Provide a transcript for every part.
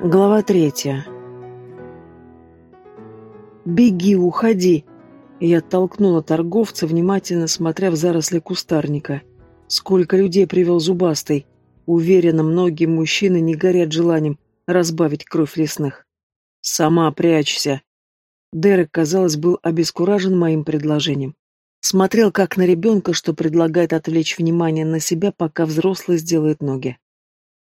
Глава третья. «Беги, уходи!» Я оттолкнула торговца, внимательно смотря в заросли кустарника. Сколько людей привел зубастый. Уверена, многие мужчины не горят желанием разбавить кровь лесных. «Сама прячься!» Дерек, казалось, был обескуражен моим предложением. Смотрел как на ребенка, что предлагает отвлечь внимание на себя, пока взрослый сделает ноги.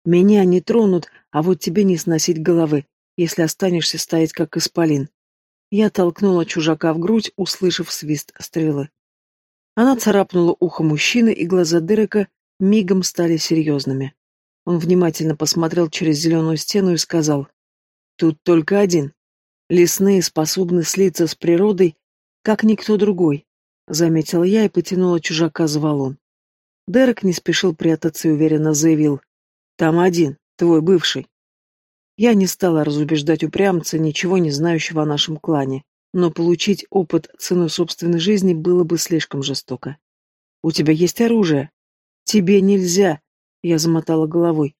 Меня не тронут, а вот тебе не сносить головы, если останешься стоять как исполин. Я толкнула чужака в грудь, услышав свист стрелы. Она царапнула ухо мужчины, и глаза Дерека мигом стали серьезными. Он внимательно посмотрел через зеленую стену и сказал, «Тут только один. Лесные способны слиться с природой, как никто другой», — заметил я и потянула чужака за валун. Дерек не спешил прятаться и уверенно заявил, там один, твой бывший. Я не стала разубеждать упрямца, ничего не знающего о нашем клане, но получить опыт ценой собственной жизни было бы слишком жестоко. У тебя есть оружие. Тебе нельзя, я замотала головой.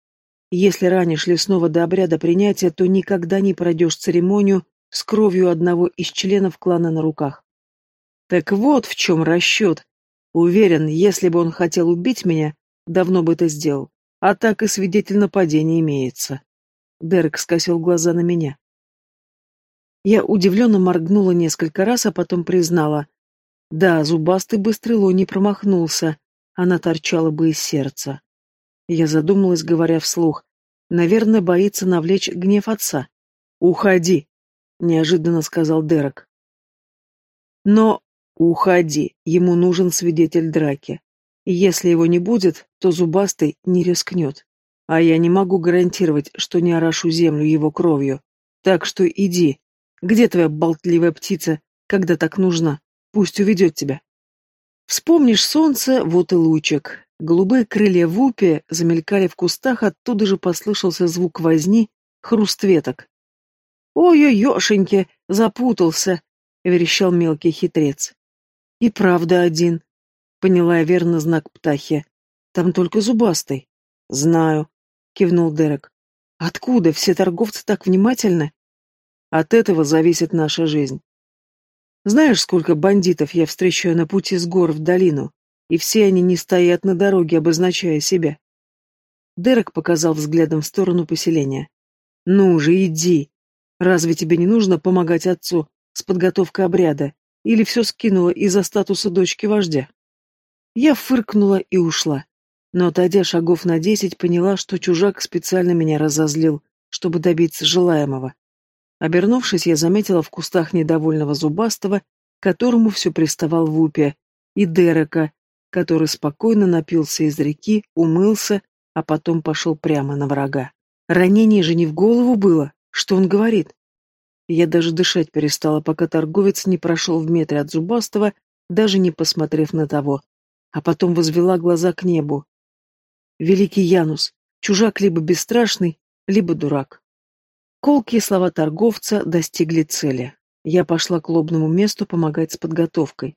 Если ранишь лесного до обряда принятия, то никогда не пройдешь церемонию с кровью одного из членов клана на руках. Так вот в чем расчет. Уверен, если бы он хотел убить меня, давно бы это сделал. А так и свидетель нападения имеется. Дерек скосил глаза на меня. Я удивленно моргнула несколько раз, а потом признала. Да, зубастый быстрыло не промахнулся, она торчала бы из сердца. Я задумалась, говоря вслух. Наверное, боится навлечь гнев отца. «Уходи», — неожиданно сказал Дерек. «Но уходи, ему нужен свидетель драки. Если его не будет, то Зубастый не рискнет. А я не могу гарантировать, что не орошу землю его кровью. Так что иди. Где твоя болтливая птица, когда так нужна? Пусть уведет тебя. Вспомнишь солнце, вот и лучик. Голубые крылья в упе замелькали в кустах, оттуда же послышался звук возни, хруст веток. «Ой-ой-ешеньки, запутался!» — верещал мелкий хитрец. «И правда один», Поняла я верно знак птахи. Там только зубастый. Знаю, кивнул Дерек. Откуда все торговцы так внимательны? От этого зависит наша жизнь. Знаешь, сколько бандитов я встречаю на пути с гор в долину, и все они не стоят на дороге, обозначая себя. Дерек показал взглядом в сторону поселения. «Ну же, иди! Разве тебе не нужно помогать отцу с подготовкой обряда? Или все скинуло из-за статуса дочки вождя?» Я фыркнула и ушла. Но, отойдя шагов на десять, поняла, что чужак специально меня разозлил, чтобы добиться желаемого. Обернувшись, я заметила в кустах недовольного зубастого, которому все приставал в упе, и Дерека, который спокойно напился из реки, умылся, а потом пошел прямо на врага. Ранение же не в голову было. Что он говорит? Я даже дышать перестала, пока торговец не прошел в метре от зубастого, даже не посмотрев на того а потом возвела глаза к небу. Великий Янус, чужак либо бесстрашный, либо дурак. Колкие слова торговца достигли цели. Я пошла к лобному месту помогать с подготовкой.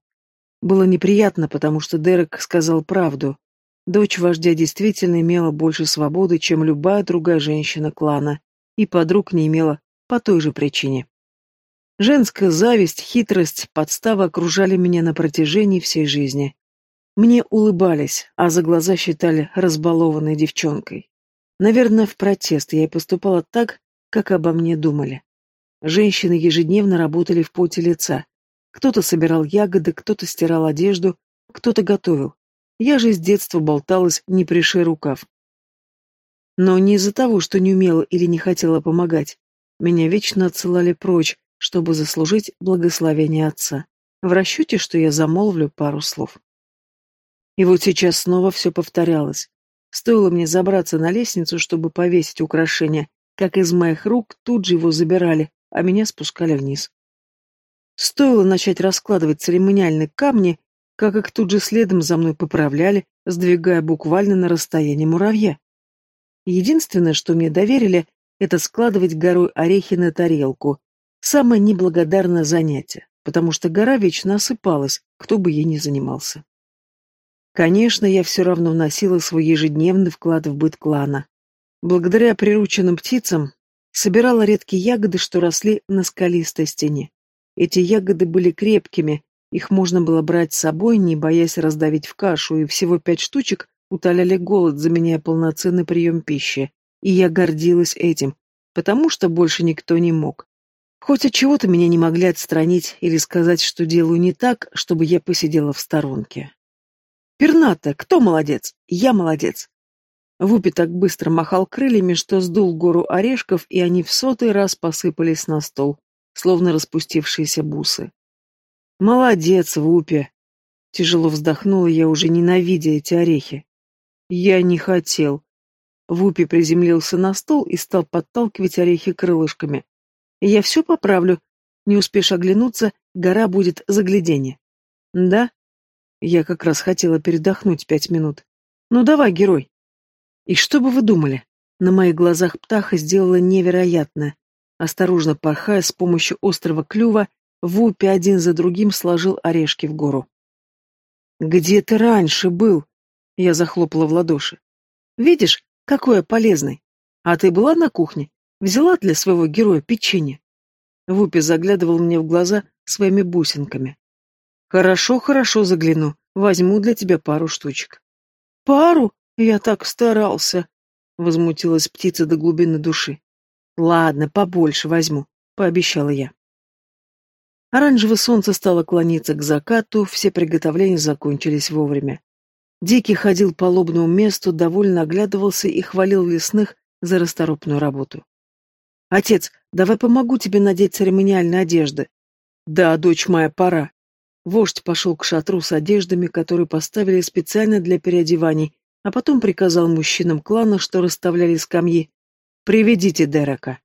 Было неприятно, потому что Дерек сказал правду. Дочь вождя действительно имела больше свободы, чем любая другая женщина клана, и подруг не имела по той же причине. Женская зависть, хитрость, подстава окружали меня на протяжении всей жизни. Мне улыбались, а за глаза считали разбалованной девчонкой. Наверное, в протест я и поступала так, как обо мне думали. Женщины ежедневно работали в поте лица. Кто-то собирал ягоды, кто-то стирал одежду, кто-то готовил. Я же с детства болталась, не пришей рукав. Но не из-за того, что не умела или не хотела помогать. Меня вечно отсылали прочь, чтобы заслужить благословение отца. В расчете, что я замолвлю пару слов. И вот сейчас снова все повторялось. Стоило мне забраться на лестницу, чтобы повесить украшение, как из моих рук тут же его забирали, а меня спускали вниз. Стоило начать раскладывать церемониальные камни, как их тут же следом за мной поправляли, сдвигая буквально на расстояние муравья. Единственное, что мне доверили, это складывать горой орехи на тарелку. Самое неблагодарное занятие, потому что гора вечно осыпалась, кто бы ей ни занимался. Конечно, я все равно вносила свой ежедневный вклад в быт клана. Благодаря прирученным птицам, Собирала редкие ягоды, что росли на скалистой стене. Эти ягоды были крепкими, их можно было брать с собой, не боясь раздавить в кашу, и всего пять штучек утоляли голод, заменяя полноценный прием пищи. И я гордилась этим, потому что больше никто не мог. Хоть от чего-то меня не могли отстранить или сказать, что делаю не так, чтобы я посидела в сторонке. «Перната, кто молодец? Я молодец!» Вупи так быстро махал крыльями, что сдул гору орешков, и они в сотый раз посыпались на стол, словно распустившиеся бусы. «Молодец, Вупи!» Тяжело вздохнула я, уже ненавидя эти орехи. «Я не хотел». Вупи приземлился на стол и стал подталкивать орехи крылышками. «Я все поправлю. Не успеешь оглянуться, гора будет загляденье». «Да?» Я как раз хотела передохнуть пять минут. «Ну давай, герой!» И что бы вы думали? На моих глазах птаха сделала невероятное. Осторожно порхая с помощью острого клюва, Вупи один за другим сложил орешки в гору. «Где ты раньше был?» Я захлопала в ладоши. «Видишь, какой я полезный. А ты была на кухне? Взяла для своего героя печенье?» Вупи заглядывал мне в глаза своими бусинками. «Хорошо, хорошо загляну. Возьму для тебя пару штучек». «Пару?» «Я так старался!» — возмутилась птица до глубины души. «Ладно, побольше возьму», — пообещала я. Оранжевое солнце стало клониться к закату, все приготовления закончились вовремя. Дикий ходил по лобному месту, довольно оглядывался и хвалил лесных за расторопную работу. «Отец, давай помогу тебе надеть церемониальные одежды». «Да, дочь моя, пора». Вождь пошел к шатру с одеждами, которые поставили специально для переодеваний, а потом приказал мужчинам клана, что расставляли скамьи, «Приведите Дерека».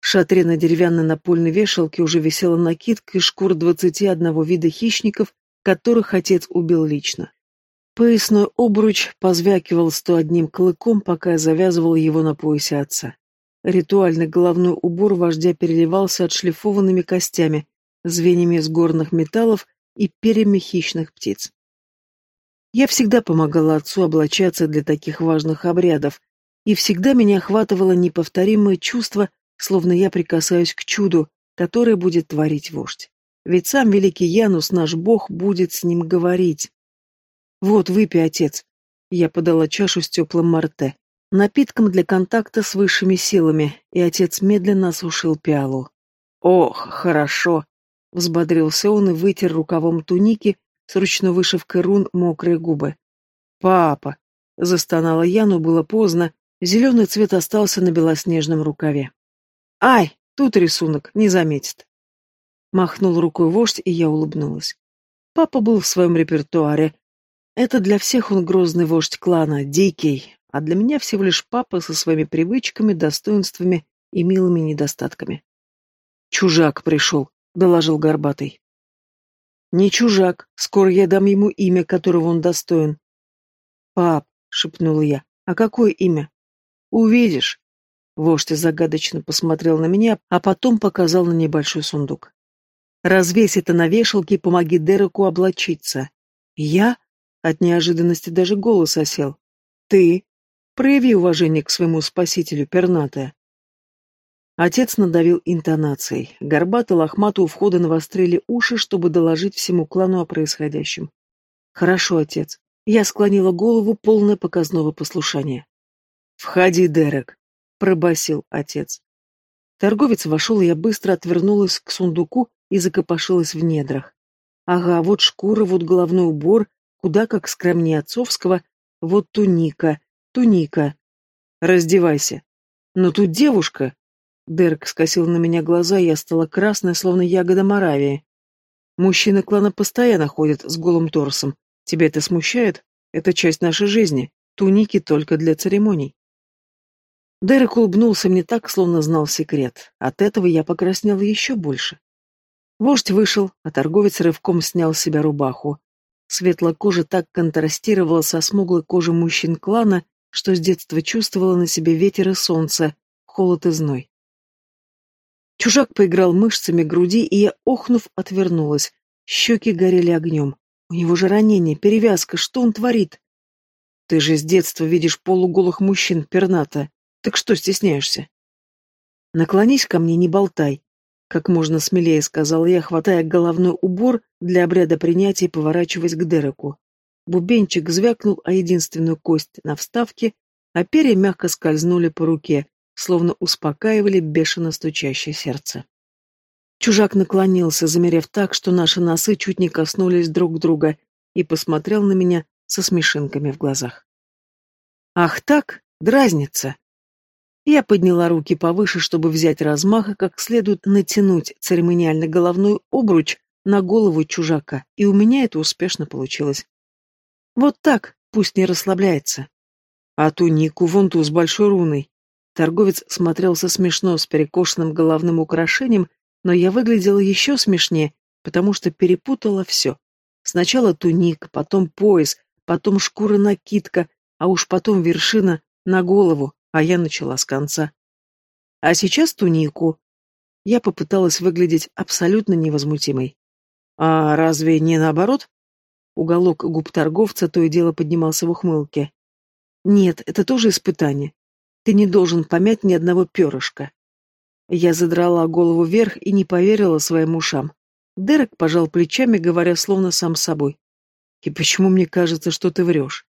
В шатре на деревянной напольной вешалке уже висела накидка из шкур двадцати одного вида хищников, которых отец убил лично. Поясной обруч позвякивал сто одним клыком, пока я завязывал его на поясе отца. Ритуальный головной убор вождя переливался отшлифованными костями, звеньями из горных металлов и перьями хищных птиц. Я всегда помогала отцу облачаться для таких важных обрядов, и всегда меня охватывало неповторимое чувство, словно я прикасаюсь к чуду, которое будет творить вождь. Ведь сам великий Янус, наш бог, будет с ним говорить. «Вот, выпей, отец». Я подала чашу с теплым марте, напитком для контакта с высшими силами, и отец медленно осушил пиалу. «Ох, хорошо!» — взбодрился он и вытер рукавом туники, с ручной вышивкой рун мокрые губы. «Папа!» — застонала я, но было поздно. Зеленый цвет остался на белоснежном рукаве. «Ай, тут рисунок, не заметит». Махнул рукой вождь, и я улыбнулась. Папа был в своем репертуаре. Это для всех он грозный вождь клана, дикий, а для меня всего лишь папа со своими привычками, достоинствами и милыми недостатками. «Чужак пришел», — доложил Горбатый. Не чужак, скоро я дам ему имя, которого он достоин. Пап, шепнула я, а какое имя? Увидишь. Вождь загадочно посмотрел на меня, а потом показал на небольшой сундук. Развесь это на вешалке и помоги Дереку облачиться. Я? От неожиданности даже голос осел. Ты? Прояви уважение к своему спасителю, пернатая. Отец надавил интонацией. Горбатый лохматый у входа навострили уши, чтобы доложить всему клану о происходящем. «Хорошо, отец». Я склонила голову, полное показного послушания. «Входи, Дерек», — пробасил отец. Торговец вошел, и я быстро отвернулась к сундуку и закопошилась в недрах. Ага, вот шкура, вот головной убор, куда как скромнее отцовского, вот туника, туника. Раздевайся. Но тут девушка, Дерек скосил на меня глаза, и я стала красной, словно ягода Моравии. Мужчины клана постоянно ходят с голым торсом. Тебя это смущает? Это часть нашей жизни. Туники только для церемоний. Дерек улыбнулся мне так, словно знал секрет. От этого я покраснела еще больше. Вождь вышел, а торговец рывком снял с себя рубаху. Светлая кожа так контрастировала со смуглой кожей мужчин клана, что с детства чувствовала на себе ветер и солнце, холод и зной. Чужак поиграл мышцами груди, и я, охнув, отвернулась. Щеки горели огнем. У него же ранение, перевязка, что он творит? Ты же с детства видишь полуголых мужчин, перната. Так что стесняешься? Наклонись ко мне, не болтай. Как можно смелее, сказал я, хватая головной убор для обряда принятия и поворачиваясь к Дереку. Бубенчик звякнул о единственную кость на вставке, а перья мягко скользнули по руке, словно успокаивали бешено стучащее сердце. Чужак наклонился, замерев так, что наши носы чуть не коснулись друг друга, и посмотрел на меня со смешинками в глазах. «Ах так, дразнится!» Я подняла руки повыше, чтобы взять размах и как следует натянуть церемониально головной обруч на голову чужака, и у меня это успешно получилось. Вот так, пусть не расслабляется. А ту Нику, вон ту с большой руной. Торговец смотрелся смешно с перекошенным головным украшением, но я выглядела еще смешнее, потому что перепутала все. Сначала туника, потом пояс, потом шкура-накидка, а уж потом вершина на голову, а я начала с конца. А сейчас тунику. Я попыталась выглядеть абсолютно невозмутимой. А разве не наоборот? Уголок губ торговца то и дело поднимался в ухмылке. Нет, это тоже испытание. Ты не должен помять ни одного перышка. Я задрала голову вверх и не поверила своим ушам. Дерек пожал плечами, говоря словно сам собой. «И почему мне кажется, что ты врешь?»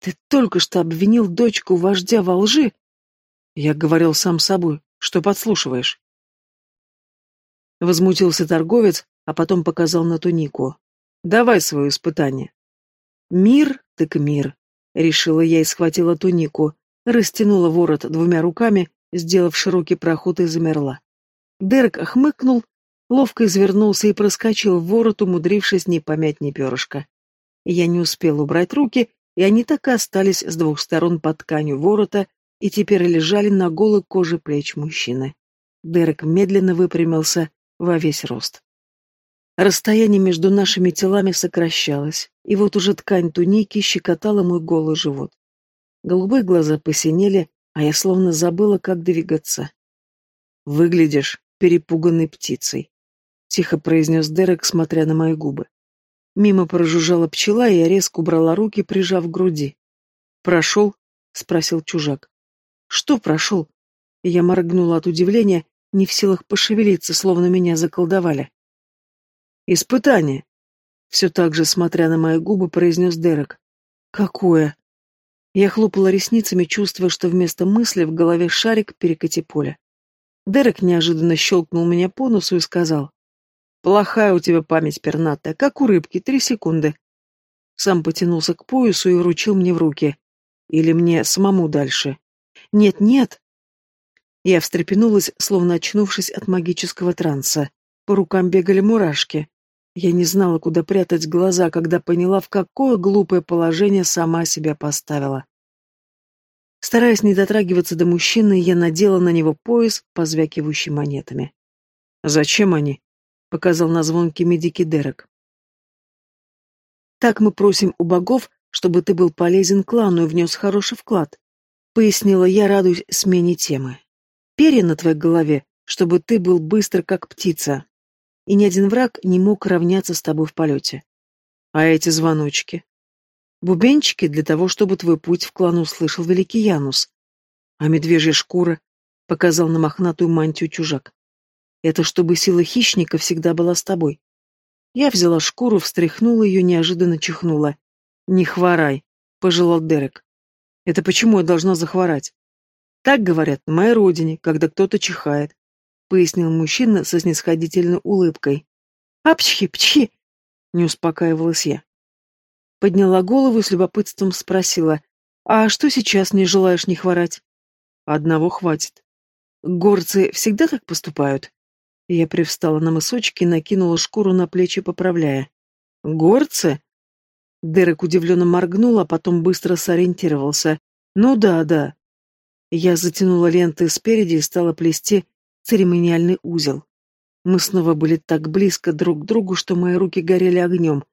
Ты только что обвинил дочку вождя во лжи. Я говорил сам собой, что подслушиваешь. Возмутился торговец, а потом показал на тунику. Давай свое испытание. Мир, так мир, решила я и схватила тунику, растянула ворот двумя руками, сделав широкий проход и замерла. Дерек хмыкнул, ловко извернулся и проскочил в ворот, умудрившись не помять ни перышка. Я не успел убрать руки, и они так и остались с двух сторон под тканью ворота и теперь лежали на голой коже плеч мужчины. Дерек медленно выпрямился во весь рост. Расстояние между нашими телами сокращалось, и вот уже ткань туники щекотала мой голый живот. Голубые глаза посинели, а я словно забыла, как двигаться. «Выглядишь перепуганной птицей», — тихо произнес Дерек, смотря на мои губы. Мимо прожужжала пчела, и я резко убрала руки, прижав к груди. «Прошел?» — спросил чужак. «Что прошел?» Я моргнула от удивления, не в силах пошевелиться, словно меня заколдовали. «Испытание!» Все так же, смотря на мои губы, произнес Дерек. «Какое?» Я хлопала ресницами, чувствуя, что вместо мысли в голове шарик перекати поля. Дерек неожиданно щелкнул меня по носу и сказал. Плохая у тебя память, пернатая, как у рыбки, три секунды. Сам потянулся к поясу и вручил мне в руки. Или мне самому дальше? Нет, нет. Я встрепенулась, словно очнувшись от магического транса. По рукам бегали мурашки. Я не знала, куда прятать глаза, когда поняла, в какое глупое положение сама себя поставила. Стараясь не дотрагиваться до мужчины, я надела на него пояс, позвякивающий монетами. «Зачем они?» — показал на звонке медики Дерек. «Так мы просим у богов, чтобы ты был полезен клану и внес хороший вклад», — пояснила я, радуясь смене темы. «Перья на твоей голове, чтобы ты был быстр, как птица, и ни один враг не мог равняться с тобой в полете. А эти звоночки? Бубенчики для того, чтобы твой путь в клан услышал великий Янус. А медвежья шкура показал на мохнатую мантию чужак. Это чтобы сила хищника всегда была с тобой. Я взяла шкуру, встряхнула ее, неожиданно чихнула. «Не хворай», — пожелал Дерек. «Это почему я должна захворать?» «Так говорят на моей родине, когда кто-то чихает», — пояснил мужчина со снисходительной улыбкой. «Апчхи-пчхи!» — не успокаивалась я. Подняла голову и с любопытством спросила, «А что сейчас не желаешь не хворать?» «Одного хватит». «Горцы всегда так поступают?» Я привстала на мысочки и накинула шкуру на плечи, поправляя. «Горцы?» Дерек удивленно моргнул, а потом быстро сориентировался. «Ну да, да». Я затянула ленты спереди и стала плести церемониальный узел. Мы снова были так близко друг к другу, что мои руки горели огнем.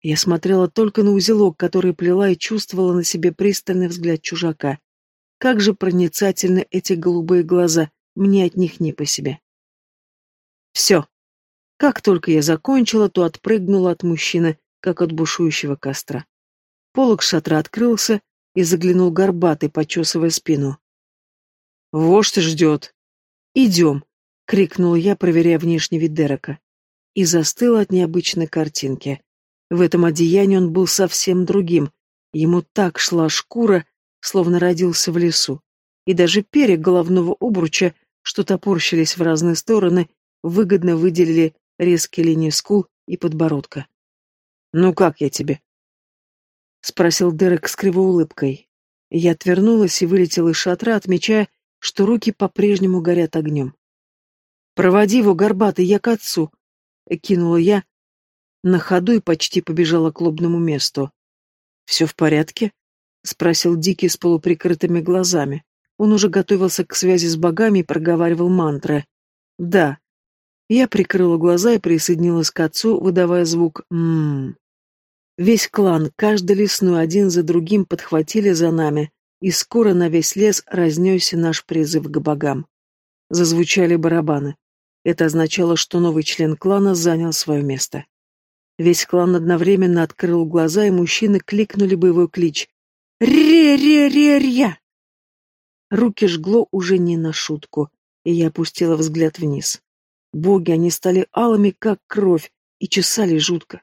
Я смотрела только на узелок, который плела, и чувствовала на себе пристальный взгляд чужака. Как же проницательны эти голубые глаза, мне от них не по себе. Все. Как только я закончила, то отпрыгнула от мужчины, как от бушующего костра. Полок шатра открылся и заглянул горбатый, почесывая спину. «Вождь ждет!» «Идем!» — крикнул я, проверяя внешний вид Дерека. И застыла от необычной картинки. В этом одеянии он был совсем другим. Ему так шла шкура, словно родился в лесу. И даже перья головного обруча, что топорщились в разные стороны, выгодно выделили резкие линии скул и подбородка. «Ну как я тебе?» — спросил Дерек с кривой улыбкой. Я отвернулась и вылетела из шатра, отмечая, что руки по-прежнему горят огнем. «Проводи его, горбатый, я к отцу!» — кинула я на ходу и почти побежала к лобному месту. «Все в порядке?» — спросил Дикий с полуприкрытыми глазами. Он уже готовился к связи с богами и проговаривал мантры. «Да». Я прикрыла глаза и присоединилась к отцу, выдавая звук «ммм». Весь клан, каждый лесной один за другим подхватили за нами, и скоро на весь лес разнесся наш призыв к богам. Зазвучали барабаны. Это означало, что новый член клана занял свое место. Весь клан одновременно открыл глаза, и мужчины кликнули боевой клич. «Ре-ре-ре-ря!» Руки жгло уже не на шутку, и я опустила взгляд вниз. Боги, они стали алыми, как кровь, и чесали жутко.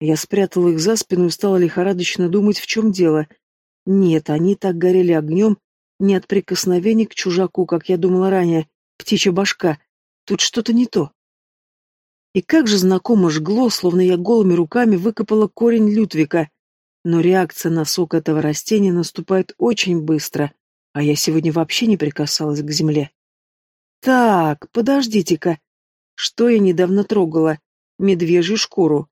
Я спрятала их за спину и стала лихорадочно думать, в чем дело. Нет, они так горели огнем, не от прикосновений к чужаку, как я думала ранее, птичья башка. Тут что-то не то. И как же знакомо жгло, словно я голыми руками выкопала корень Лютвика. Но реакция на сок этого растения наступает очень быстро, а я сегодня вообще не прикасалась к земле. Так, подождите-ка. Что я недавно трогала? Медвежью шкуру.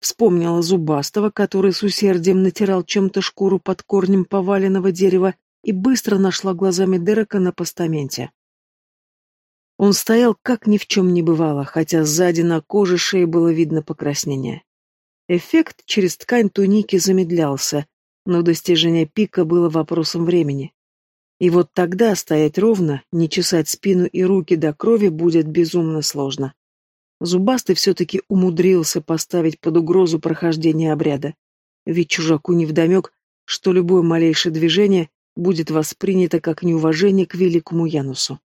Вспомнила Зубастого, который с усердием натирал чем-то шкуру под корнем поваленного дерева, и быстро нашла глазами Дерека на постаменте. Он стоял, как ни в чем не бывало, хотя сзади на коже шеи было видно покраснение. Эффект через ткань туники замедлялся, но достижение пика было вопросом времени. И вот тогда стоять ровно, не чесать спину и руки до крови будет безумно сложно. Зубастый все-таки умудрился поставить под угрозу прохождение обряда. Ведь чужаку невдомек, что любое малейшее движение будет воспринято как неуважение к великому Янусу.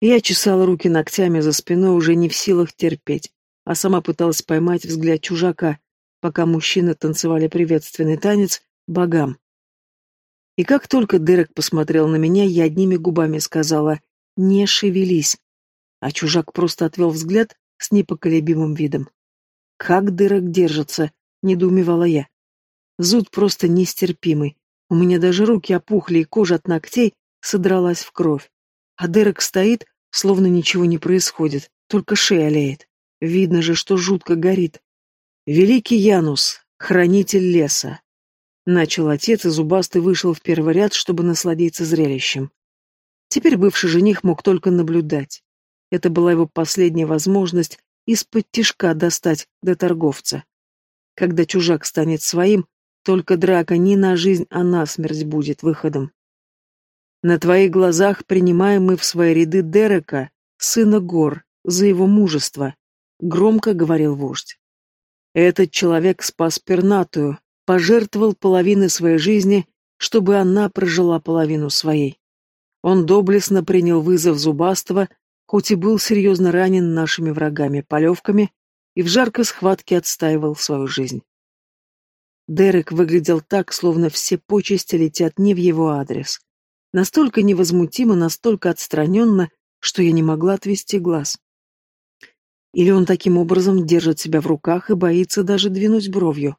Я чесала руки ногтями за спиной, уже не в силах терпеть, а сама пыталась поймать взгляд чужака, пока мужчины танцевали приветственный танец богам. И как только Дерек посмотрел на меня, я одними губами сказала «Не шевелись», а чужак просто отвел взгляд с непоколебимым видом. «Как дырок держится?» — недоумевала я. Зуд просто нестерпимый. У меня даже руки опухли, и кожа от ногтей содралась в кровь. А Дерек стоит, словно ничего не происходит, только шея олеет. Видно же, что жутко горит. «Великий Янус, хранитель леса!» Начал отец, и зубастый вышел в первый ряд, чтобы насладиться зрелищем. Теперь бывший жених мог только наблюдать. Это была его последняя возможность из-под тишка достать до торговца. Когда чужак станет своим, только драка не на жизнь, а на смерть будет выходом. На твоих глазах принимаем мы в свои ряды Дерека, сына гор, за его мужество, — громко говорил вождь. Этот человек спас пернатую, пожертвовал половиной своей жизни, чтобы она прожила половину своей. Он доблестно принял вызов Зубастого, хоть и был серьезно ранен нашими врагами, полевками, и в жаркой схватке отстаивал свою жизнь. Дерек выглядел так, словно все почести летят не в его адрес. Настолько невозмутимо, настолько отстраненно, что я не могла отвести глаз. Или он таким образом держит себя в руках и боится даже двинуть бровью.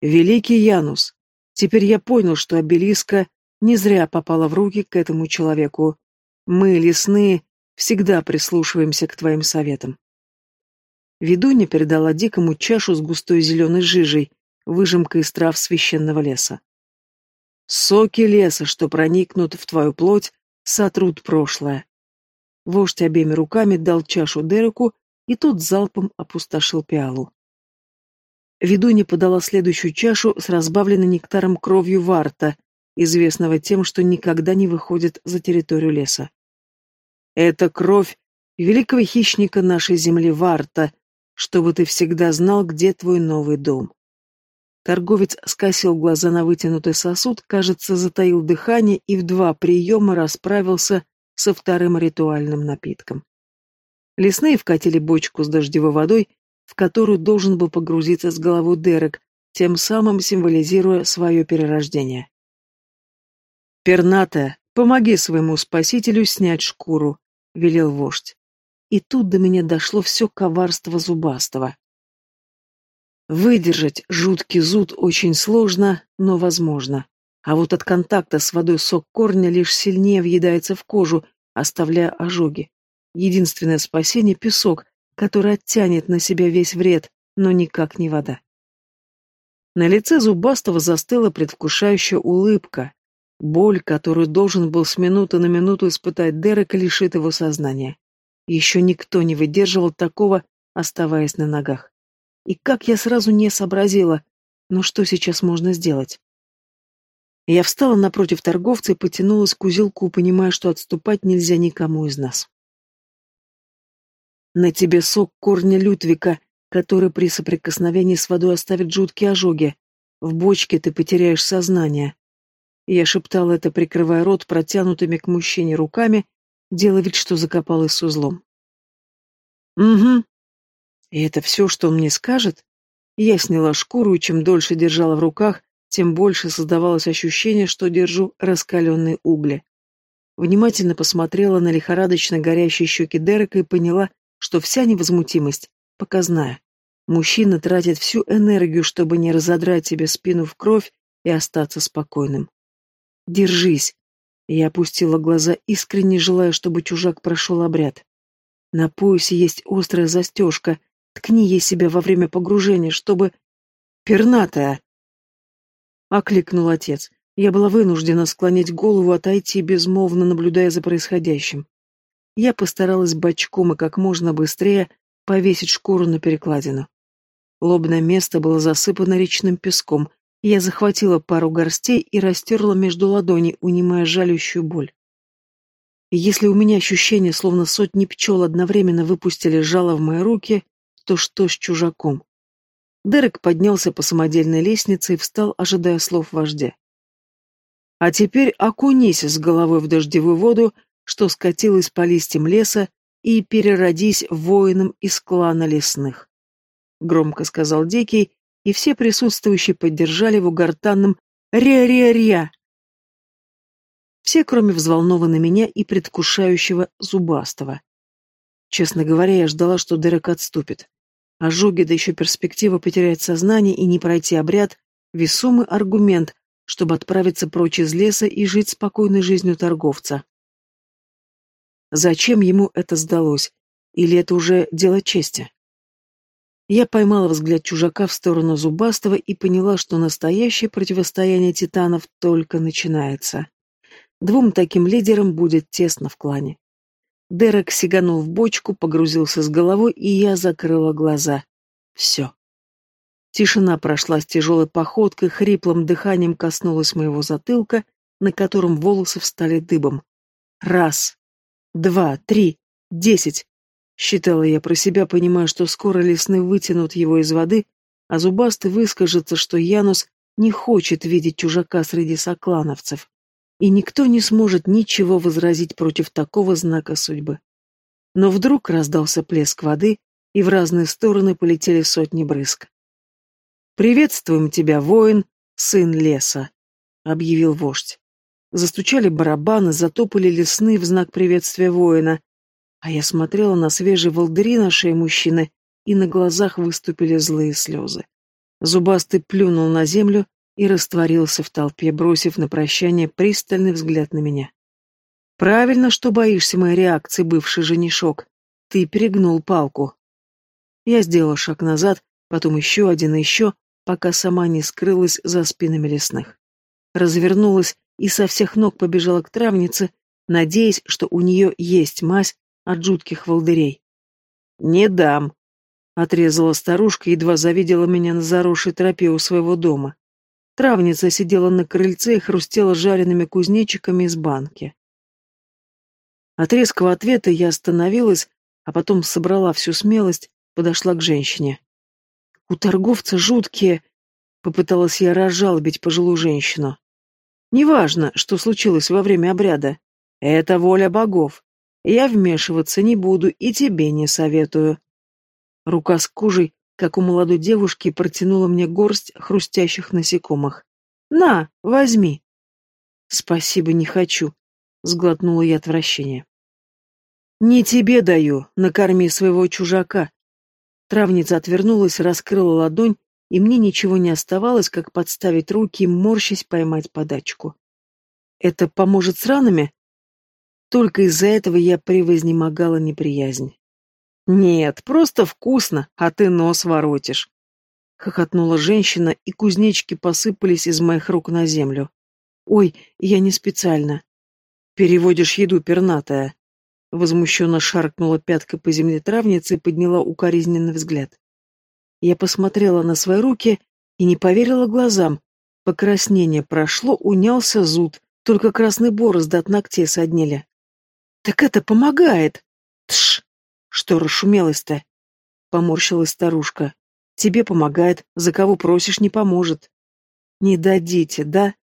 Великий Янус, теперь я понял, что обелиска не зря попала в руки к этому человеку. Мы, лесные, Всегда прислушиваемся к твоим советам. Ведунья передала дикому чашу с густой зеленой жижей, выжимкой из трав священного леса. Соки леса, что проникнут в твою плоть, сотрут прошлое. Вождь обеими руками дал чашу Дереку, и тот залпом опустошил пиалу. Ведунья подала следующую чашу с разбавленной нектаром кровью варта, известного тем, что никогда не выходит за территорию леса. Это кровь великого хищника нашей земли Варта, чтобы ты всегда знал, где твой новый дом. Торговец скосил глаза на вытянутый сосуд, кажется, затаил дыхание и в два приема расправился со вторым ритуальным напитком. Лесные вкатили бочку с дождевой водой, в которую должен был погрузиться с головой Дерек, тем самым символизируя свое перерождение. «Перната, помоги своему спасителю снять шкуру», — велел вождь. И тут до меня дошло все коварство зубастого. Выдержать жуткий зуд очень сложно, но возможно. А вот от контакта с водой сок корня лишь сильнее въедается в кожу, оставляя ожоги. Единственное спасение — песок, который оттянет на себя весь вред, но никак не вода. На лице Зубастого застыла предвкушающая улыбка. Боль, которую должен был с минуты на минуту испытать Дерек, лишит его сознания. Еще никто не выдерживал такого, оставаясь на ногах. И как я сразу не сообразила, ну что сейчас можно сделать? Я встала напротив торговца и потянулась к узелку, понимая, что отступать нельзя никому из нас. На тебе сок корня лютвика, который при соприкосновении с водой оставит жуткие ожоги. В бочке ты потеряешь сознание. Я шептала это, прикрывая рот протянутыми к мужчине руками, делая вид, что закопалась с узлом. «Угу. И это все, что он мне скажет?» Я сняла шкуру, и чем дольше держала в руках, тем больше создавалось ощущение, что держу раскаленные угли. Внимательно посмотрела на лихорадочно горящие щеки Дерека и поняла, что вся невозмутимость показная. Мужчина тратит всю энергию, чтобы не разодрать себе спину в кровь и остаться спокойным. «Держись!» Я опустила глаза, искренне желая, чтобы чужак прошел обряд. На поясе есть острая застежка. Ткни ей себя во время погружения, чтобы... «Пернатая!» — окликнул отец. Я была вынуждена склонить голову, отойти, безмолвно наблюдая за происходящим. Я постаралась бочком и как можно быстрее повесить шкуру на перекладину. Лобное место было засыпано речным песком. Я захватила пару горстей и растерла между ладоней, унимая жалющую боль. Если у меня ощущение, словно сотни пчел одновременно выпустили жало в мои руки, то что с чужаком? Дерек поднялся по самодельной лестнице и встал, ожидая слов вождя. А теперь окунись с головой в дождевую воду что скатилась по листьям леса и переродись воином из клана лесных. Громко сказал Дикий, и все присутствующие поддержали его гортанным «Ря-ря-ря!». Все, кроме взволнованной меня и предвкушающего Зубастого. Честно говоря, я ждала, что Дерек отступит. Ожоги, да еще перспектива потерять сознание и не пройти обряд — весомый аргумент, чтобы отправиться прочь из леса и жить спокойной жизнью торговца. Зачем ему это сдалось? Или это уже дело чести? Я поймала взгляд чужака в сторону Зубастого и поняла, что настоящее противостояние титанов только начинается. Двум таким лидерам будет тесно в клане. Дерек сиганул в бочку, погрузился с головой, и я закрыла глаза. Все. Тишина прошла с тяжелой походкой, хриплым дыханием коснулась моего затылка, на котором волосы встали дыбом. Раз, два, три, десять. Считала я про себя, понимая, что скоро лесные вытянут его из воды, а зубастый выскажется, что Янус не хочет видеть чужака среди соклановцев. И никто не сможет ничего возразить против такого знака судьбы. Но вдруг раздался плеск воды, и в разные стороны полетели сотни брызг. «Приветствуем тебя, воин, сын леса», — объявил вождь. Застучали барабаны, затопали лесные в знак приветствия воина. А я смотрела на свежие волдыри на шее мужчины, и на глазах выступили злые слезы. Зубастый плюнул на землю и растворился в толпе, бросив на прощание пристальный взгляд на меня. «Правильно, что боишься моей реакции, бывший женишок. Ты перегнул палку». Я сделала шаг назад, потом еще один и еще, пока сама не скрылась за спинами лесных. Развернулась и со всех ног побежала к травнице, надеясь, что у нее есть мазь от жутких волдырей. «Не дам», — отрезала старушка, едва завидела меня на заросшей тропе у своего дома. Травница сидела на крыльце и хрустела жареными кузнечиками из банки. От резкого ответа я остановилась, а потом собрала всю смелость, подошла к женщине. «У торговца жуткие...» — попыталась я разжалобить пожилую женщину. Неважно, что случилось во время обряда. Это воля богов. Я вмешиваться не буду и тебе не советую. Рука с кожей, как у молодой девушки, протянула мне горсть хрустящих насекомых. На, возьми. Спасибо, не хочу, сглотнула я отвращение. Не тебе даю, накорми своего чужака. Травница отвернулась, раскрыла ладонь, и мне ничего не оставалось, как подставить руки и морщись поймать подачку. Это поможет с ранами? Только из-за этого я превознемогала неприязнь. «Нет, просто вкусно, а ты нос воротишь!» Хохотнула женщина, и кузнечки посыпались из моих рук на землю. «Ой, я не специально». «Переводишь еду, пернатая!» Возмущенно шаркнула пяткой по земле травницы и подняла укоризненный взгляд. Я посмотрела на свои руки и не поверила глазам. Покраснение прошло, унялся зуд, только красный борозды от ногтей соднили. Так это помогает. Тш! Что расшумелось-то? Поморщилась старушка. Тебе помогает, за кого просишь, не поможет. Не дадите, да?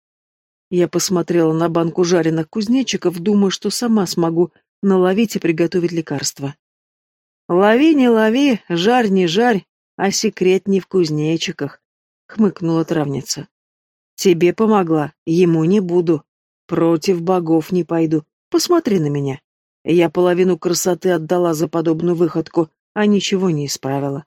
Я посмотрела на банку жареных кузнечиков, думая, что сама смогу наловить и приготовить лекарство. Лови, не лови, жарь, не жарь, а секрет не в кузнечиках, хмыкнула травница. Тебе помогла, ему не буду. Против богов не пойду. Посмотри на меня. Я половину красоты отдала за подобную выходку, а ничего не исправила.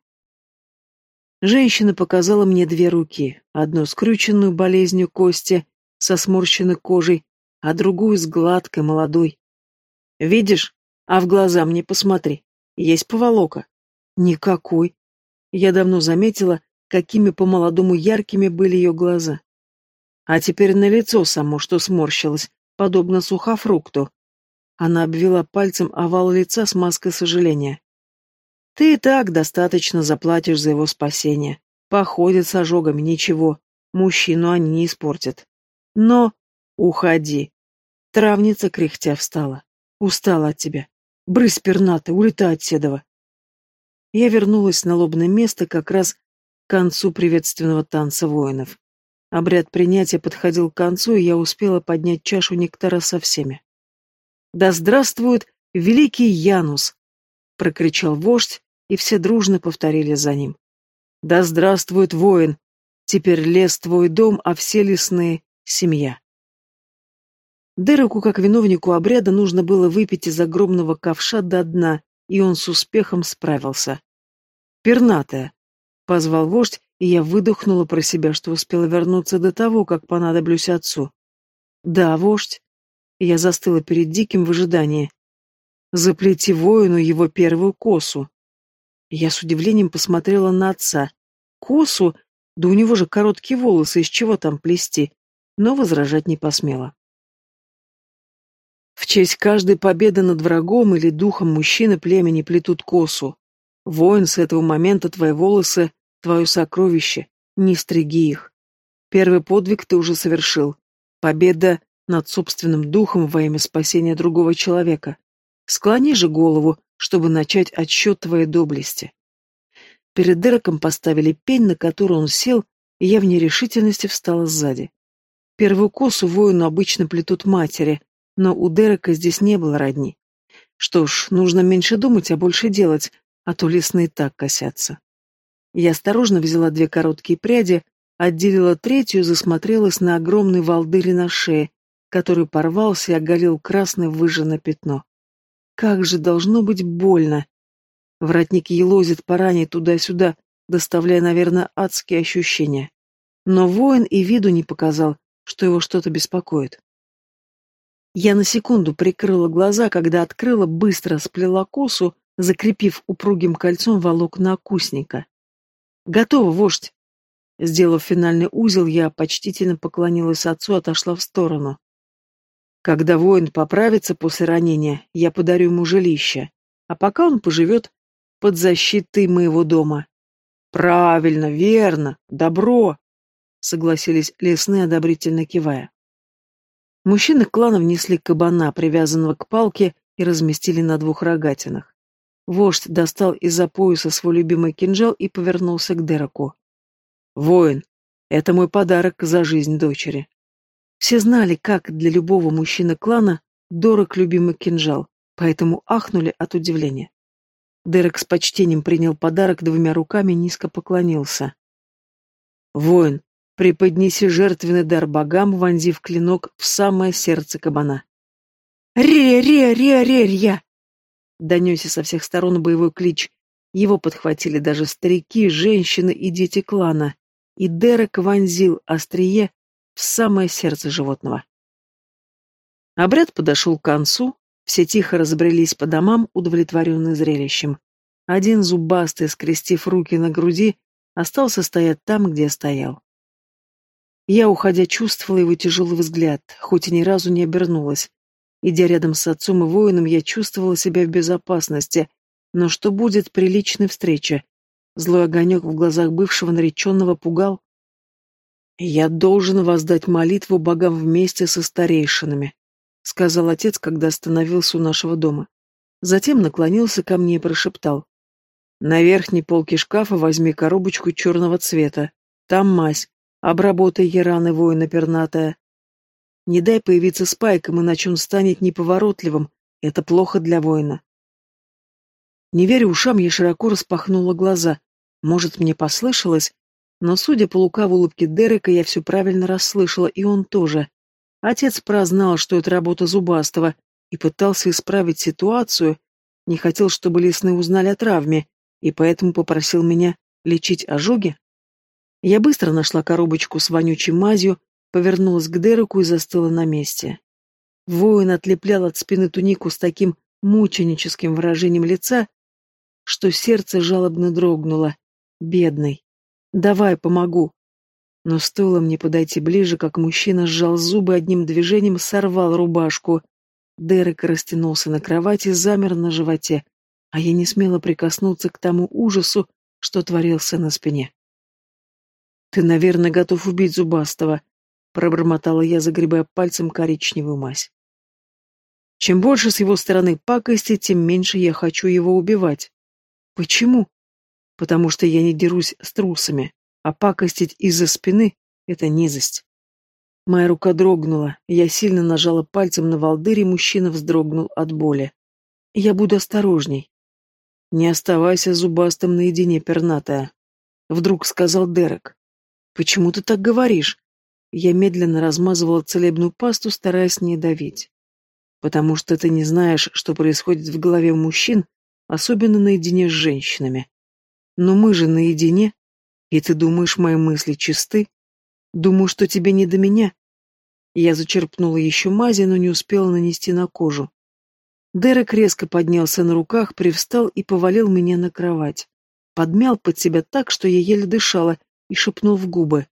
Женщина показала мне две руки, одну скрюченную болезнью кости, со сморщенной кожей, а другую с гладкой, молодой. Видишь? А в глаза мне посмотри. Есть поволока. Никакой. Я давно заметила, какими по-молодому яркими были ее глаза. А теперь на лицо само, что сморщилось, подобно сухофрукту. Она обвела пальцем овал лица с маской сожаления. Ты и так достаточно заплатишь за его спасение. Походит с ожогами, ничего. Мужчину они не испортят. Но уходи. Травница кряхтя встала. Устала от тебя. Брысь перната, улетай от седова. Я вернулась на лобное место как раз к концу приветственного танца воинов. Обряд принятия подходил к концу, и я успела поднять чашу нектара со всеми. «Да здравствует великий Янус!» — прокричал вождь, и все дружно повторили за ним. «Да здравствует воин! Теперь лес твой дом, а все лесные — семья!» Дереку, как виновнику обряда, нужно было выпить из огромного ковша до дна, и он с успехом справился. «Пернатая!» — позвал вождь, и я выдохнула про себя, что успела вернуться до того, как понадоблюсь отцу. «Да, вождь!» Я застыла перед Диким в ожидании. Заплети воину его первую косу. Я с удивлением посмотрела на отца. Косу? Да у него же короткие волосы, из чего там плести? Но возражать не посмела. В честь каждой победы над врагом или духом мужчины племени плетут косу. Воин, с этого момента твои волосы — твое сокровище, не стриги их. Первый подвиг ты уже совершил. Победа над собственным духом во имя спасения другого человека. Склони же голову, чтобы начать отсчет твоей доблести. Перед Дереком поставили пень, на который он сел, и я в нерешительности встала сзади. Первую косу воину обычно плетут матери, но у Дерека здесь не было родни. Что ж, нужно меньше думать, а больше делать, а то лесные так косятся. Я осторожно взяла две короткие пряди, отделила третью засмотрелась на огромный волдырь на шее, который порвался и оголил красное выжженное пятно. Как же должно быть больно! Воротник елозит по ране туда-сюда, доставляя, наверное, адские ощущения. Но воин и виду не показал, что его что-то беспокоит. Я на секунду прикрыла глаза, когда открыла, быстро сплела косу, закрепив упругим кольцом волокна окусника. «Готово, вождь!» Сделав финальный узел, я почтительно поклонилась отцу, отошла в сторону. Когда воин поправится после ранения, я подарю ему жилище, а пока он поживет под защитой моего дома. Правильно, верно, добро, согласились лесные, одобрительно кивая. Мужчины клана внесли кабана, привязанного к палке, и разместили на двух рогатинах. Вождь достал из-за пояса свой любимый кинжал и повернулся к Дереку. «Воин, это мой подарок за жизнь дочери. Все знали, как для любого мужчины клана дорог любимый кинжал, поэтому ахнули от удивления. Дерек с почтением принял подарок двумя руками и низко поклонился. «Воин, преподнеси жертвенный дар богам, вонзив клинок в самое сердце кабана». «Ре-ре-ре-ре-ря!» Донесся со всех сторон боевой клич. Его подхватили даже старики, женщины и дети клана. И Дерек вонзил острие в самое сердце животного. Обряд подошел к концу, все тихо разбрелись по домам, удовлетворенные зрелищем. Один зубастый, скрестив руки на груди, остался стоять там, где стоял. Я, уходя, чувствовала его тяжелый взгляд, хоть и ни разу не обернулась. Идя рядом с отцом и воином, я чувствовала себя в безопасности, но что будет при личной встрече? Злой огонек в глазах бывшего нареченного пугал. «Я должен воздать молитву богам вместе со старейшинами», — сказал отец, когда остановился у нашего дома. Затем наклонился ко мне и прошептал. «На верхней полке шкафа возьми коробочку черного цвета. Там мазь. Обработай ей раны воина пернатая. Не дай появиться спайкам, иначе он станет неповоротливым. Это плохо для воина. Не веря ушам, я широко распахнула глаза. Может, мне послышалось? Но, судя по лукавой улыбке Дерека, я все правильно расслышала, и он тоже. Отец прознал, что это работа Зубастого, и пытался исправить ситуацию, не хотел, чтобы лесные узнали о травме, и поэтому попросил меня лечить ожоги. Я быстро нашла коробочку с вонючей мазью, повернулась к Дереку и застыла на месте. Воин отлеплял от спины тунику с таким мученическим выражением лица, что сердце жалобно дрогнуло. Бедный. Давай, помогу. Но стоило мне подойти ближе, как мужчина сжал зубы одним движением, сорвал рубашку. Дерек растянулся на кровати, замер на животе, а я не смела прикоснуться к тому ужасу, что творился на спине. «Ты, наверное, готов убить Зубастого», пробормотала я, загребая пальцем коричневую мазь. Чем больше с его стороны пакости, тем меньше я хочу его убивать. Почему? Потому что я не дерусь с трусами, а пакостить из-за спины — это низость. Моя рука дрогнула, я сильно нажала пальцем на волдырь, и мужчина вздрогнул от боли. Я буду осторожней. Не оставайся зубастым наедине, пернатая. Вдруг сказал Дерек. Почему ты так говоришь? Я медленно размазывала целебную пасту, стараясь не давить. Потому что ты не знаешь, что происходит в голове мужчин, особенно наедине с женщинами. Но мы же наедине, и ты думаешь, мои мысли чисты? Думаю, что тебе не до меня. Я зачерпнула еще мази, но не успела нанести на кожу. Дерек резко поднялся на руках, привстал и повалил меня на кровать. Подмял под себя так, что я еле дышала, и шепнул в губы.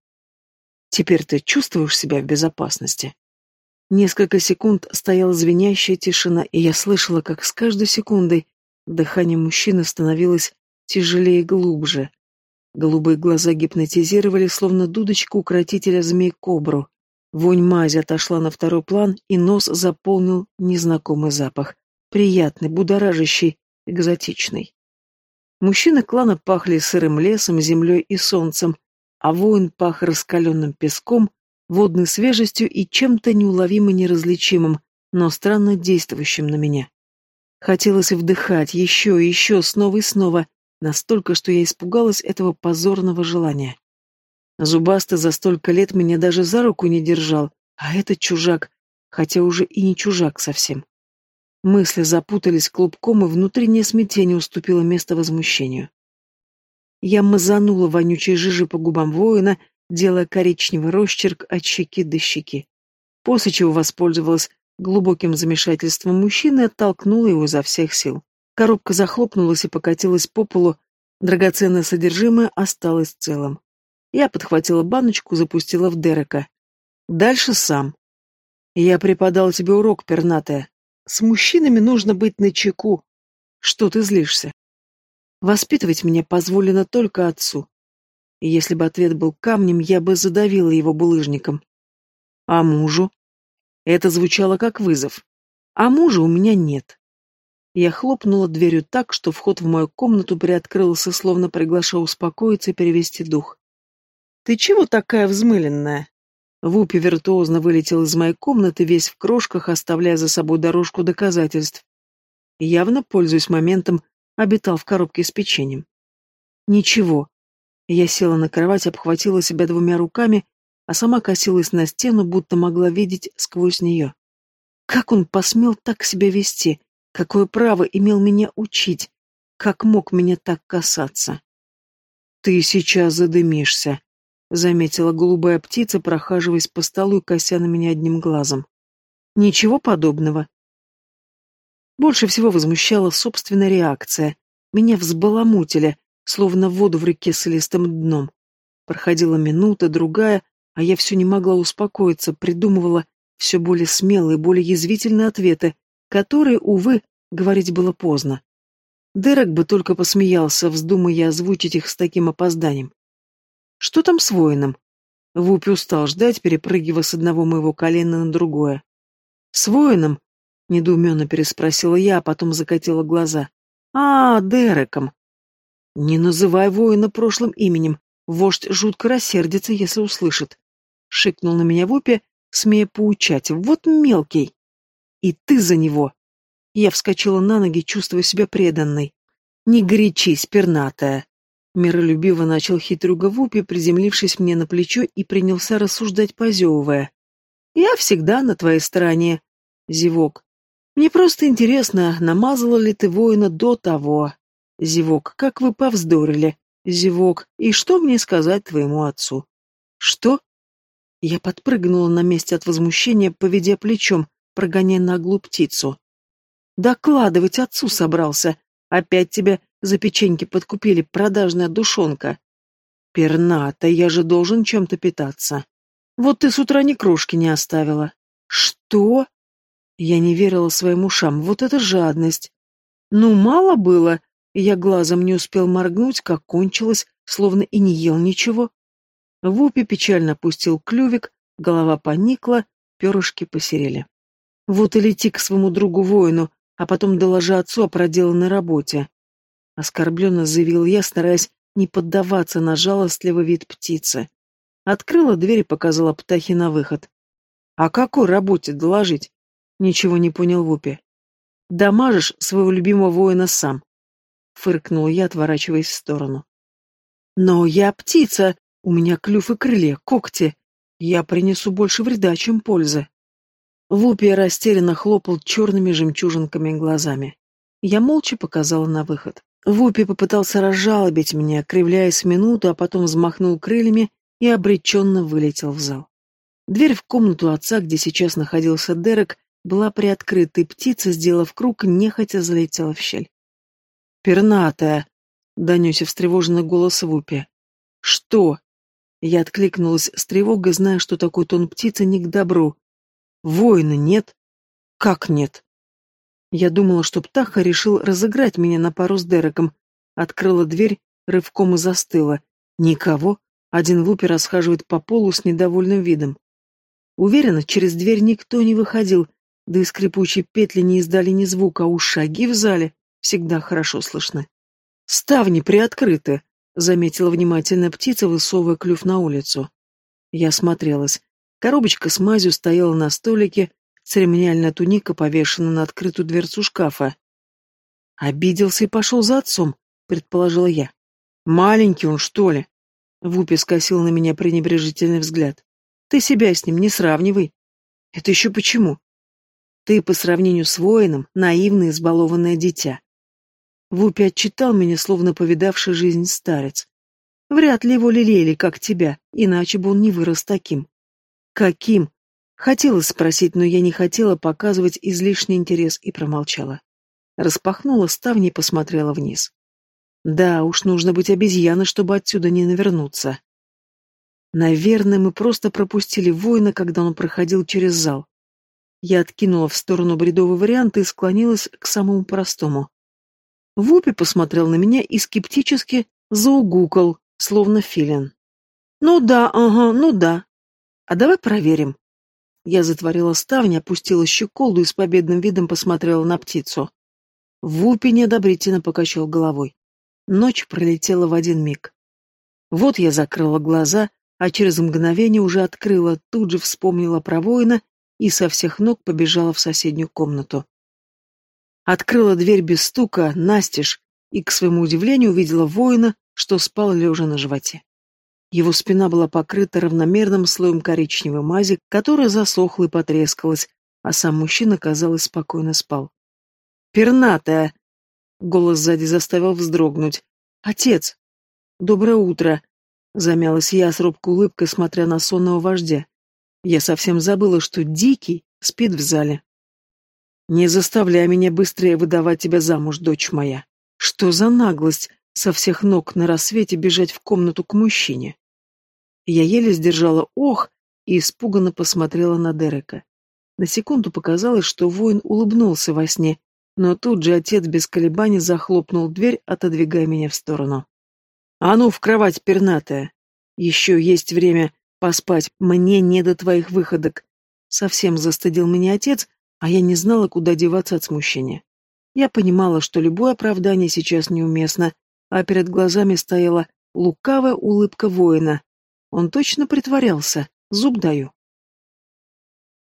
Теперь ты чувствуешь себя в безопасности? Несколько секунд стояла звенящая тишина, и я слышала, как с каждой секундой дыхание мужчины становилось тяжелее и глубже. Голубые глаза гипнотизировали, словно дудочка укротителя змей-кобру. Вонь мази отошла на второй план, и нос заполнил незнакомый запах. Приятный, будоражащий, экзотичный. Мужчины клана пахли сырым лесом, землей и солнцем, а воин пах раскаленным песком, водной свежестью и чем-то неуловимо неразличимым, но странно действующим на меня. Хотелось вдыхать еще и еще, снова и снова, настолько, что я испугалась этого позорного желания. Зубастый за столько лет меня даже за руку не держал, а этот чужак, хотя уже и не чужак совсем. Мысли запутались клубком, и внутреннее смятение уступило место возмущению. Я мазанула вонючей жижи по губам воина, делая коричневый росчерк от щеки до щеки. После чего воспользовалась глубоким замешательством мужчины и оттолкнула его изо всех сил. Коробка захлопнулась и покатилась по полу, драгоценное содержимое осталось целым. Я подхватила баночку, запустила в Дерека. Дальше сам. Я преподал тебе урок, пернатая. С мужчинами нужно быть начеку. Что ты злишься? Воспитывать меня позволено только отцу. Если бы ответ был камнем, я бы задавила его булыжником. А мужу? Это звучало как вызов. А мужа у меня нет. Я хлопнула дверью так, что вход в мою комнату приоткрылся, словно приглашая успокоиться и перевести дух. «Ты чего такая взмыленная?» Вупи виртуозно вылетел из моей комнаты, весь в крошках, оставляя за собой дорожку доказательств. Явно, пользуясь моментом, обитал в коробке с печеньем. Ничего. Я села на кровать, обхватила себя двумя руками, а сама косилась на стену, будто могла видеть сквозь нее. Как он посмел так себя вести? Какое право имел меня учить? Как мог меня так касаться? «Ты сейчас задымишься», — заметила голубая птица, прохаживаясь по столу и кося на меня одним глазом. «Ничего подобного». Больше всего возмущала собственная реакция. Меня взбаламутили, словно воду в реке с листым дном. Проходила минута, другая, а я все не могла успокоиться, придумывала все более смелые, более язвительные ответы, которые, увы, говорить было поздно. Дерек бы только посмеялся, вздумая озвучить их с таким опозданием. Что там с воином? Вупи устал ждать, перепрыгивая с одного моего колена на другое. С воином? Недоуменно переспросила я, а потом закатила глаза. А, Дереком. Не называй воина прошлым именем. Вождь жутко рассердится, если услышит. Шикнул на меня Вупи, смея поучать. Вот мелкий. И ты за него. Я вскочила на ноги, чувствуя себя преданной. «Не горячись, пернатая!» Миролюбиво начал хитрюга Вупи, приземлившись мне на плечо и принялся рассуждать, позевывая. «Я всегда на твоей стороне!» Зевок. «Мне просто интересно, намазала ли ты воина до того?» Зевок. «Как вы повздорили?» Зевок. «И что мне сказать твоему отцу?» «Что?» Я подпрыгнула на месте от возмущения, поведя плечом, прогоняя наглую птицу. Докладывать отцу собрался. Опять тебя за печеньки подкупили, продажная душонка. Перната, я же должен чем-то питаться. Вот ты с утра ни крошки не оставила. Что? Я не верила своим ушам. Вот это жадность. Ну, мало было. Я глазом не успел моргнуть, как кончилось, словно и не ел ничего. Вупи печально опустил клювик, голова поникла, перышки посерели. Вот и лети к своему другу-воину, а потом доложи отцу о проделанной работе. Оскорбленно заявил я, стараясь не поддаваться на жалостливый вид птицы. Открыла дверь и показала птахе на выход. «О какой работе доложить?» Ничего не понял Вупи. «Дамажешь своего любимого воина сам», — фыркнул я, отворачиваясь в сторону. «Но я птица, у меня клюв и крылья, когти. Я принесу больше вреда, чем пользы». Вупи растерянно хлопал черными жемчужинками глазами. Я молча показала на выход. Вупи попытался разжалобить меня, кривляясь минуту, а потом взмахнул крыльями и обреченно вылетел в зал. Дверь в комнату отца, где сейчас находился Дерек, была приоткрыта, и птица, сделав круг, нехотя залетела в щель. «Пернатая!» — донесся встревоженный голос Вупи. «Что?» Я откликнулась с тревогой, зная, что такой тон птицы не к добру, Воина нет? Как нет? Я думала, что Птаха решил разыграть меня на пару с Дереком. Открыла дверь, рывком и застыла. Никого. Один вупи расхаживает по полу с недовольным видом. Уверена, через дверь никто не выходил, да и скрипучие петли не издали ни звука, а уж шаги в зале всегда хорошо слышны. «Ставни приоткрыты», — заметила внимательная птица, высовывая клюв на улицу. Я смотрелась. Коробочка с мазью стояла на столике, церемониальная туника повешена на открытую дверцу шкафа. «Обиделся и пошел за отцом», — предположила я. «Маленький он, что ли?» Вупи скосил на меня пренебрежительный взгляд. «Ты себя с ним не сравнивай». «Это еще почему?» «Ты по сравнению с воином наивное избалованное дитя». Вупи отчитал меня, словно повидавший жизнь старец. Вряд ли его лелеяли, как тебя, иначе бы он не вырос таким. «Каким?» Хотела спросить, но я не хотела показывать излишний интерес и промолчала. Распахнула ставни и посмотрела вниз. Да, уж нужно быть обезьяной, чтобы отсюда не навернуться. Наверное, мы просто пропустили воина, когда он проходил через зал. Я откинула в сторону бредовый вариант и склонилась к самому простому. Вупи посмотрел на меня и скептически заугукал, словно филин. «Ну да, ага, ну да, а давай проверим. Я затворила ставни, опустила щеколду и с победным видом посмотрела на птицу. Вупи неодобрительно покачал головой. Ночь пролетела в один миг. Вот я закрыла глаза, а через мгновение уже открыла, тут же вспомнила про воина и со всех ног побежала в соседнюю комнату. Открыла дверь без стука, настежь, и, к своему удивлению, увидела воина, что спал лежа на животе. Его спина была покрыта равномерным слоем коричневой мази, которая засохла и потрескалась, а сам мужчина, казалось, спокойно спал. «Пернатая!» — голос сзади заставил вздрогнуть. «Отец!» «Доброе утро!» — замялась я с робкой улыбкой, смотря на сонного вождя. Я совсем забыла, что Дикий спит в зале. «Не заставляй меня быстрее выдавать тебя замуж, дочь моя. Что за наглость со всех ног на рассвете бежать в комнату к мужчине?» Я еле сдержала ох и испуганно посмотрела на Дерека. На секунду показалось, что воин улыбнулся во сне, но тут же отец без колебаний захлопнул дверь, отодвигая меня в сторону. «А ну, в кровать, пернатая! Еще есть время поспать, мне не до твоих выходок!» Совсем застыдил меня отец, а я не знала, куда деваться от смущения. Я понимала, что любое оправдание сейчас неуместно, а перед глазами стояла лукавая улыбка воина, он точно притворялся, зуб даю.